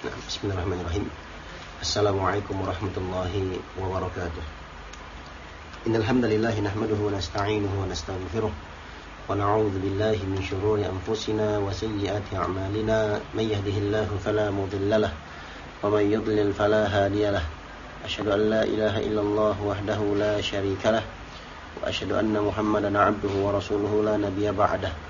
Nah, bismillahirrahmanirrahim. Assalamualaikum warahmatullahi wabarakatuh. Innal hamdalillah nahmaduhu wa nasta'inuhu wa nastaghfiruh wa na'udzu billahi min shururi anfusina wa sayyiati a'malina may yahdihillahu fala mudilla lahu wa may yudlil fala hadiya lahu. Asyhadu an la ilaha illallah wahdahu la syarika lahu wa asyhadu anna Muhammadan 'abduhu wa rasuluhu la nabiyya ba'dahu.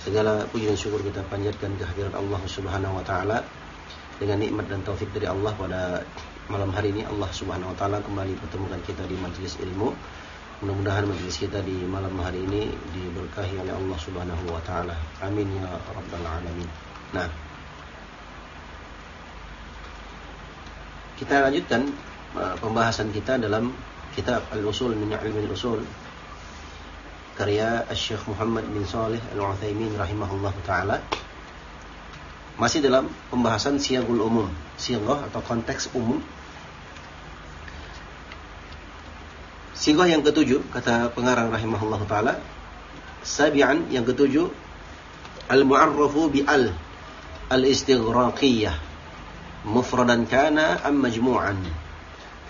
Segala puji dan syukur kita panjatkan kehadiran Allah Subhanahu wa taala dengan nikmat dan taufik dari Allah pada malam hari ini Allah Subhanahu wa taala kembali pertemukan kita di majelis ilmu. Mudah-mudahan majelis kita di malam hari ini diberkahi oleh Allah Subhanahu wa taala. Amin ya rabbal alamin. Nah, kita lanjutkan uh, pembahasan kita dalam kitab Al-Usul min Ilmi Al-Usul karya Syekh Muhammad bin Saleh Al-Utsaimin rahimahullah taala masih dalam pembahasan siagul umum, siagah atau konteks umum. Siagah yang ketujuh kata pengarang rahimahullah taala, sabian yang ketujuh al-mu'arrafu bi al al-istighraqiyah mufradan kana am majmu'an.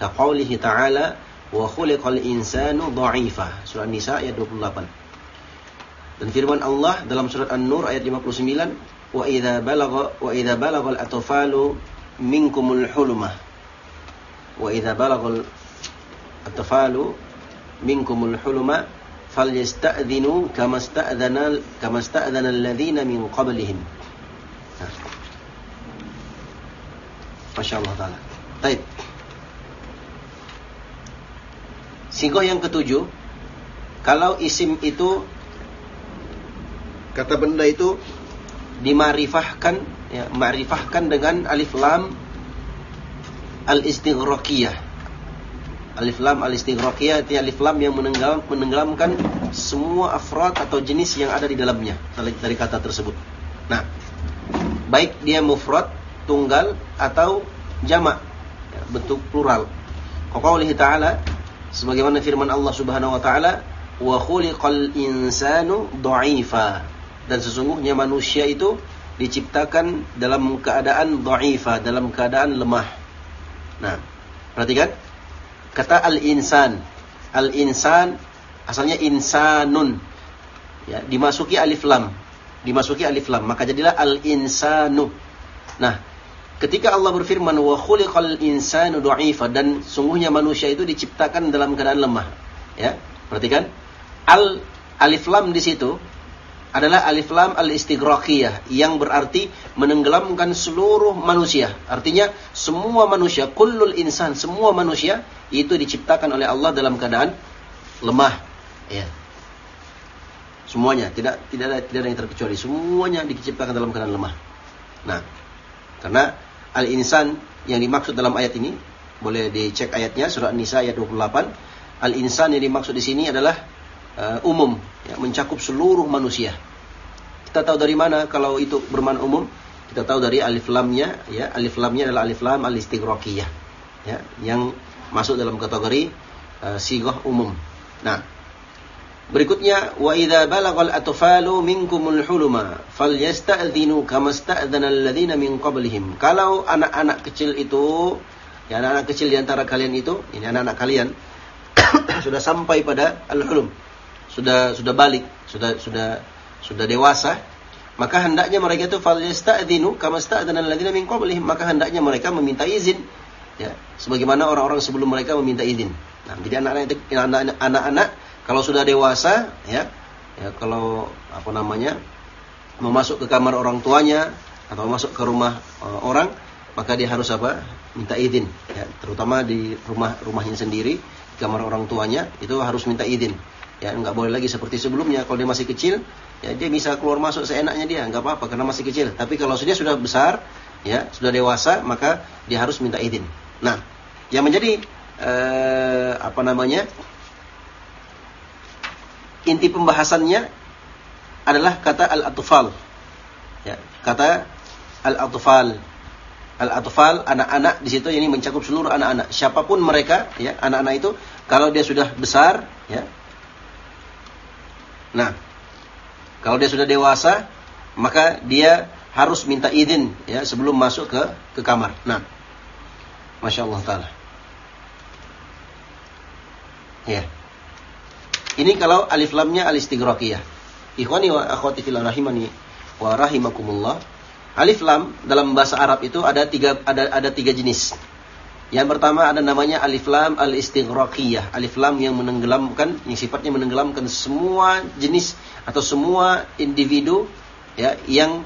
Kaqaulihi ta'ala wa khuliqal insanu dha'ifa surah Nisa ayat 28 dan firman Allah dalam surat An-Nur ayat 59 wa idza balagha wa idza balagal atfalu minkumul hulumah wa idza balagal atfalu minkumul huluma falyasta'dhinu kama sta'dhana kama sta'dhana alladhina min qablihim Masya Allah Ta'ala Baik Sigoh yang ketujuh, kalau isim itu kata benda itu dimarifahkan, ya, marifahkan dengan alif lam al istighraqiyah. Alif lam al istighraqiyah itu alif lam yang menenggelam, menenggelamkan semua afrod atau jenis yang ada di dalamnya dari, dari kata tersebut. Nah, baik dia mufrad, tunggal atau jamak, ya, bentuk plural. Qaulihi ta'ala sebagaimana firman Allah Subhanahu wa taala wa khuliqal insanu dha'ifa. Dan sesungguhnya manusia itu diciptakan dalam keadaan dha'ifa dalam keadaan lemah. Nah perhatikan. Kata al-insan al-insan asalnya insanun. Ya dimasuki alif lam. Dimasuki alif lam maka jadilah al-insanu. Nah Ketika Allah berfirman wa khuliqal insanu dha'ifa dan sungguhnya manusia itu diciptakan dalam keadaan lemah. Ya, perhatikan al alif lam di situ adalah alif lam al istighraqiyah yang berarti menenggelamkan seluruh manusia. Artinya semua manusia, kullul insan, semua manusia itu diciptakan oleh Allah dalam keadaan lemah. Ya. Semuanya, tidak tidak ada tidak ada yang terkecuali. Semuanya diciptakan dalam keadaan lemah. Nah, karena Al-insan yang dimaksud dalam ayat ini boleh dicek ayatnya surah Nisa ayat 28. Al-insan yang dimaksud di sini adalah uh, umum, ya, mencakup seluruh manusia. Kita tahu dari mana kalau itu bermakna umum? Kita tahu dari alif lamnya, ya alif lamnya adalah alif lam al istighraqiyah, ya yang masuk dalam kategori uh, sigoh umum. Nah, Berikutnya wa idza balagal atfalu minkumul huluma falyasta'dhinu kama sta'dzana alladziina min qablihim. Kalau anak-anak kecil itu, ya anak-anak kecil di antara kalian itu, ini anak-anak kalian sudah sampai pada al-hulum. Sudah sudah balik, sudah sudah sudah dewasa, maka hendaknya mereka itu falyasta'dhinu kama sta'dzana alladziina min qablihim, maka hendaknya mereka meminta izin ya sebagaimana orang-orang sebelum mereka meminta izin. Nah, jadi anak-anak anak-anak kalau sudah dewasa ya ya kalau apa namanya mau masuk ke kamar orang tuanya atau masuk ke rumah uh, orang maka dia harus apa? Minta izin ya terutama di rumah rumahnya sendiri kamar orang tuanya itu harus minta izin. Ya nggak boleh lagi seperti sebelumnya kalau dia masih kecil ya dia bisa keluar masuk seenaknya dia nggak apa-apa karena masih kecil. Tapi kalau dia sudah besar ya sudah dewasa maka dia harus minta izin. Nah yang menjadi eh, apa namanya inti pembahasannya adalah kata al-atfal. Ya kata al-atfal. Al-atfal anak-anak di situ ini mencakup seluruh anak-anak. Siapa pun mereka ya anak-anak itu kalau dia sudah besar ya. Nah kalau dia sudah dewasa maka dia harus minta izin ya sebelum masuk ke ke kamar. Nah masya Allah taala. Ya ini kalau alif lamnya al istighraqiyah ikhwani wa akhwati fillah rahimani wa rahimakumullah Alif lam dalam bahasa Arab itu ada tiga ada ada tiga jenis. Yang pertama ada namanya alif lam al istighraqiyah. Alif lam yang menenggelamkan yang sifatnya menenggelamkan semua jenis atau semua individu ya yang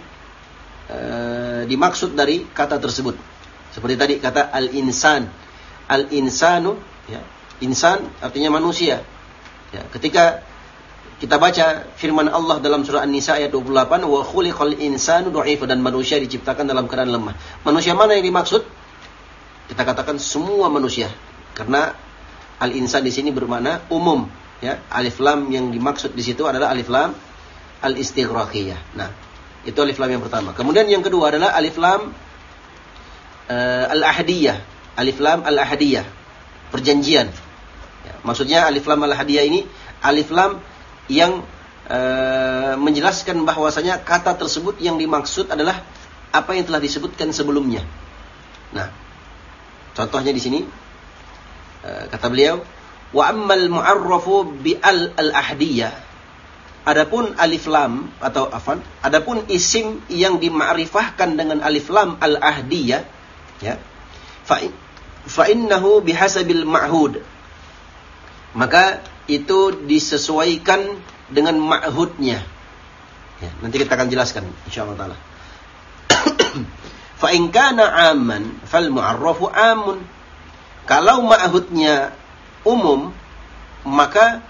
e, dimaksud dari kata tersebut. Seperti tadi kata al insan. Al insanu ya. Insan artinya manusia. Ya, ketika kita baca firman Allah dalam surah An-Nisa ayat 28, "Wa khuliqal insanu dha'ifa" dan manusia diciptakan dalam keadaan lemah. Manusia mana yang dimaksud? Kita katakan semua manusia. Karena al-insan di sini bermakna umum, ya. Alif lam yang dimaksud di situ adalah alif lam al-istighraqiyah. Nah, itu alif lam yang pertama. Kemudian yang kedua adalah alif lam uh, al-ahdiyah. Alif lam al-ahdiyah. Perjanjian. Ya, maksudnya alif lam al-ahdiyah ini alif lam yang e, menjelaskan bahwasanya kata tersebut yang dimaksud adalah apa yang telah disebutkan sebelumnya. Nah, contohnya di sini e, kata beliau, wa ammal mu'arrafu bi al al ahdiyah. Adapun alif lam atau afan, adapun isim yang dimakrifahkan dengan alif lam al ahdiyah, ya. Fa fa innahu bihasabil ma'hud. Maka itu disesuaikan dengan ma'hudnya. Ya, nanti kita akan jelaskan insyaallah taala. Fa in kana aman fal mu'arrafu amun. Kalau ma'hudnya umum maka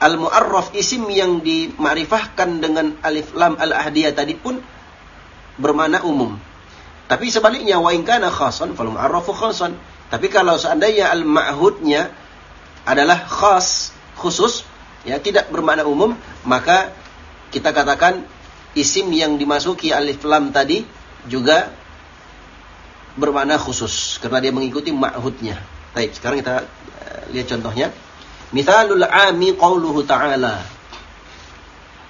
al mu'arraf isim yang dimakrifahkan dengan alif lam al ahdiyah tadi pun bermakna umum. Tapi sebaliknya wa in kana khasan fal mu'arrafu khasan. Tapi kalau seandainya al ma'hudnya adalah khas khusus, ya tidak bermakna umum, maka kita katakan isim yang dimasuki alif lam tadi juga bermakna khusus karena dia mengikuti ma'hudnya. Baik, sekarang kita uh, lihat contohnya. Mithalul ami qauluhu ta'ala.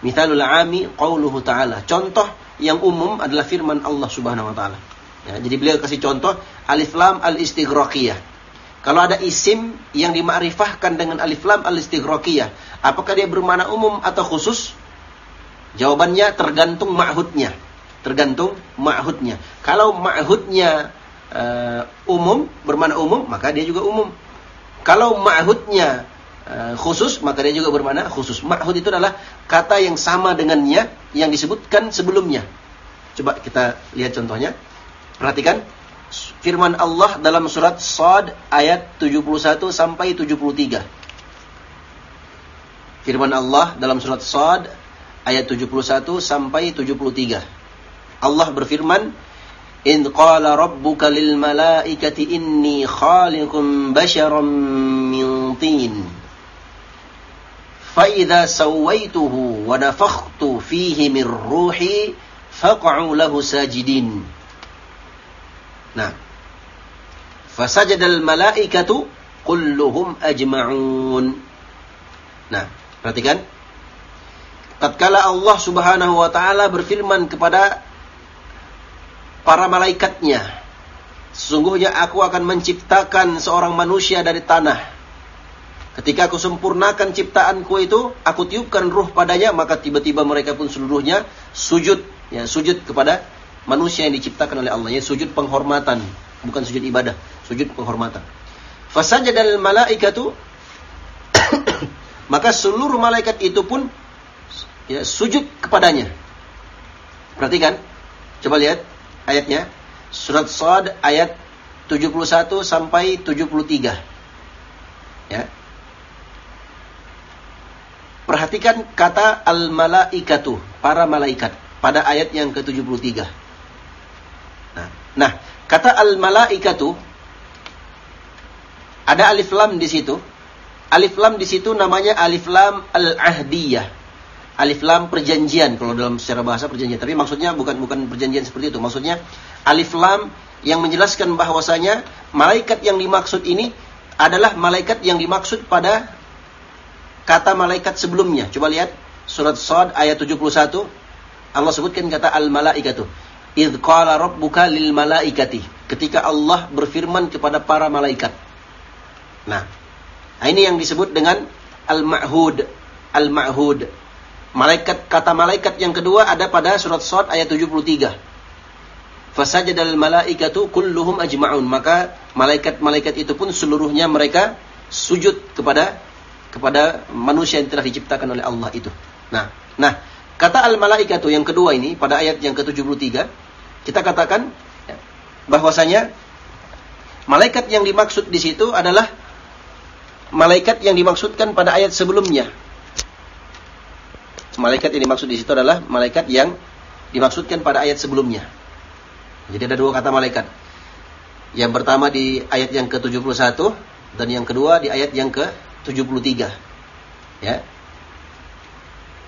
Mithalul ami qauluhu ta'ala. Contoh yang umum adalah firman Allah Subhanahu wa taala. Ya, jadi beliau kasih contoh alif lam al istighraqiyah. Kalau ada isim yang dimakrifahkan dengan alif lam al istighraqiyah, apakah dia bermakna umum atau khusus? Jawabannya tergantung ma'hudnya. Tergantung ma'hudnya. Kalau ma'hudnya uh, umum, bermakna umum, maka dia juga umum. Kalau ma'hudnya uh, khusus, maka dia juga bermakna khusus. Ma'hud itu adalah kata yang sama dengannya yang disebutkan sebelumnya. Coba kita lihat contohnya. Perhatikan firman Allah dalam surat Sad ayat 71 sampai 73. Firman Allah dalam surat Sad ayat 71 sampai 73. Allah berfirman, "In qala rabbuka lil malaikati inni khaliqun basharan min tin." فإذا سويته ونفخت فيه من روحي فقعوا له ساجدين Nah, fasajadal malaikatu kulluhum ajma'un. Nah, perhatikan. Tatkala Allah Subhanahu wa taala berfirman kepada para malaikatnya, sesungguhnya aku akan menciptakan seorang manusia dari tanah. Ketika aku sempurnakan ciptaanku itu, aku tiupkan ruh padanya, maka tiba-tiba mereka pun seluruhnya sujud, ya sujud kepada manusia yang diciptakan oleh Allah, ya sujud penghormatan bukan sujud ibadah, sujud penghormatan. Fasajadal malaikatu maka seluruh malaikat itu pun ya, sujud kepadanya. Perhatikan, coba lihat ayatnya. Surat Sad ayat 71 sampai 73. Ya. Perhatikan kata al-malaikatu, para malaikat pada ayat yang ke-73. Nah, kata al-malaikatu ada alif lam di situ. Alif lam di situ namanya alif lam al-ahdiyah. Alif lam perjanjian kalau dalam secara bahasa perjanjian, tapi maksudnya bukan bukan perjanjian seperti itu. Maksudnya alif lam yang menjelaskan bahwasanya malaikat yang dimaksud ini adalah malaikat yang dimaksud pada kata malaikat sebelumnya. Coba lihat surat Sad ayat 71. Allah sebutkan kata al-malaikatu. Idh qala rabbuka lil malaikati. Ketika Allah berfirman kepada para malaikat. Nah, ini yang disebut dengan al-ma'hud. Al-ma'hud. Malaikat kata malaikat yang kedua ada pada surat Sad ayat 73 fasajadal malaikatu kulluhum ajma'un maka malaikat-malaikat itu pun seluruhnya mereka sujud kepada kepada manusia yang telah diciptakan oleh Allah itu. Nah, nah kata al malaikatu yang kedua ini pada ayat yang ke-73 kita katakan ya, bahwasanya malaikat yang dimaksud di situ adalah malaikat yang dimaksudkan pada ayat sebelumnya. Malaikat yang dimaksud di situ adalah malaikat yang dimaksudkan pada ayat sebelumnya. Jadi ada dua kata malaikat. Yang pertama di ayat yang ke-71 dan yang kedua di ayat yang ke-73. Ya.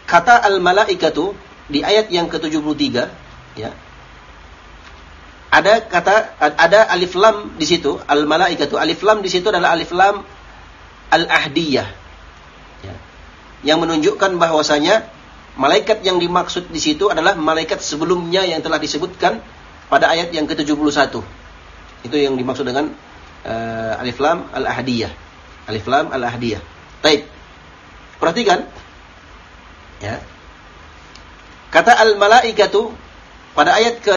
Kata al-malaikatu di ayat yang ke-73 ya. Ada kata ada alif lam di situ, al-malaikatu. Alif lam di situ adalah alif lam al-ahdiyah. Ya. Yang menunjukkan bahwasanya malaikat yang dimaksud di situ adalah malaikat sebelumnya yang telah disebutkan pada ayat yang ke-71. Itu yang dimaksud dengan uh, alif lam al-ahdiyah. Alif lam al-ahdiyah. Baik. Perhatikan ya. Kata al-malaikatu pada ayat ke